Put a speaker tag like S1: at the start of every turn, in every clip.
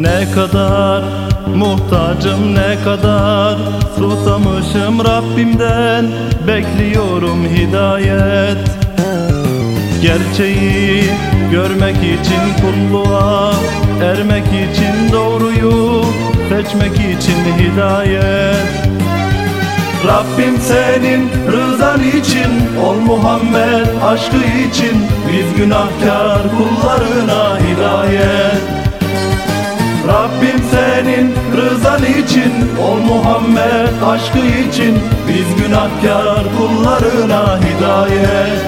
S1: Ne kadar muhtacım ne kadar Susamışım Rabbimden Bekliyorum hidayet. Gerçeği görmek için kulluğa Ermek için doğruyu Seçmek için hidayet. Rabbim senin rızan için Ol Muhammed aşkı için Biz günahkar kullarına hidayet için Ol Muhammed aşkı için Biz günahkar kullarına hidayet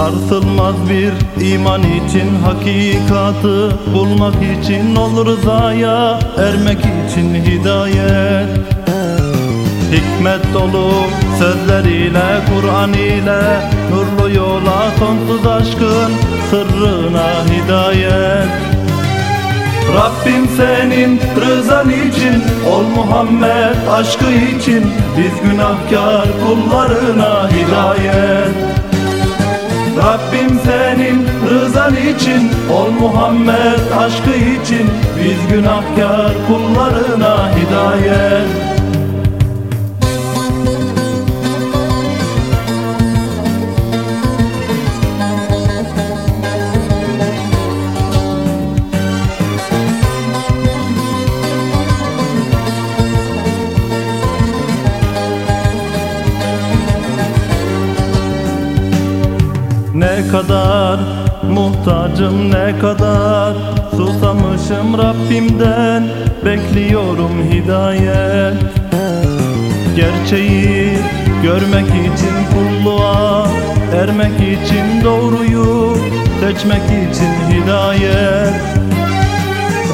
S1: Sarsılmaz bir iman için hakikatı bulmak için ol rızaya ermek için hidayet. Hikmet dolu sözleriyle Kur'an ile nurlu yola sonsuz aşkın sırrına hidayet. Rabbim senin rızan için Ol Muhammed aşkı için Biz günahkar kullarına hidayet Rabbim senin rızan için Ol Muhammed aşkı için Biz günahkar kullarına hidayet Ne kadar muhtacım ne kadar. Susamışım Rabbimden Bekliyorum hidayet. Gerçeği görmek için kulluğa Ermek için doğruyu Seçmek için hidayet.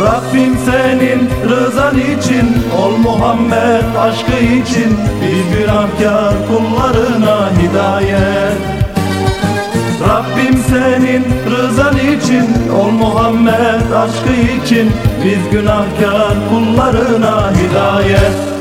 S1: Rabbim senin rızan için Ol Muhammed aşkı için Bir günahkar kullarına hidayet senin rızan için Ol Muhammed aşkı için Biz günahkar kullarına hidayet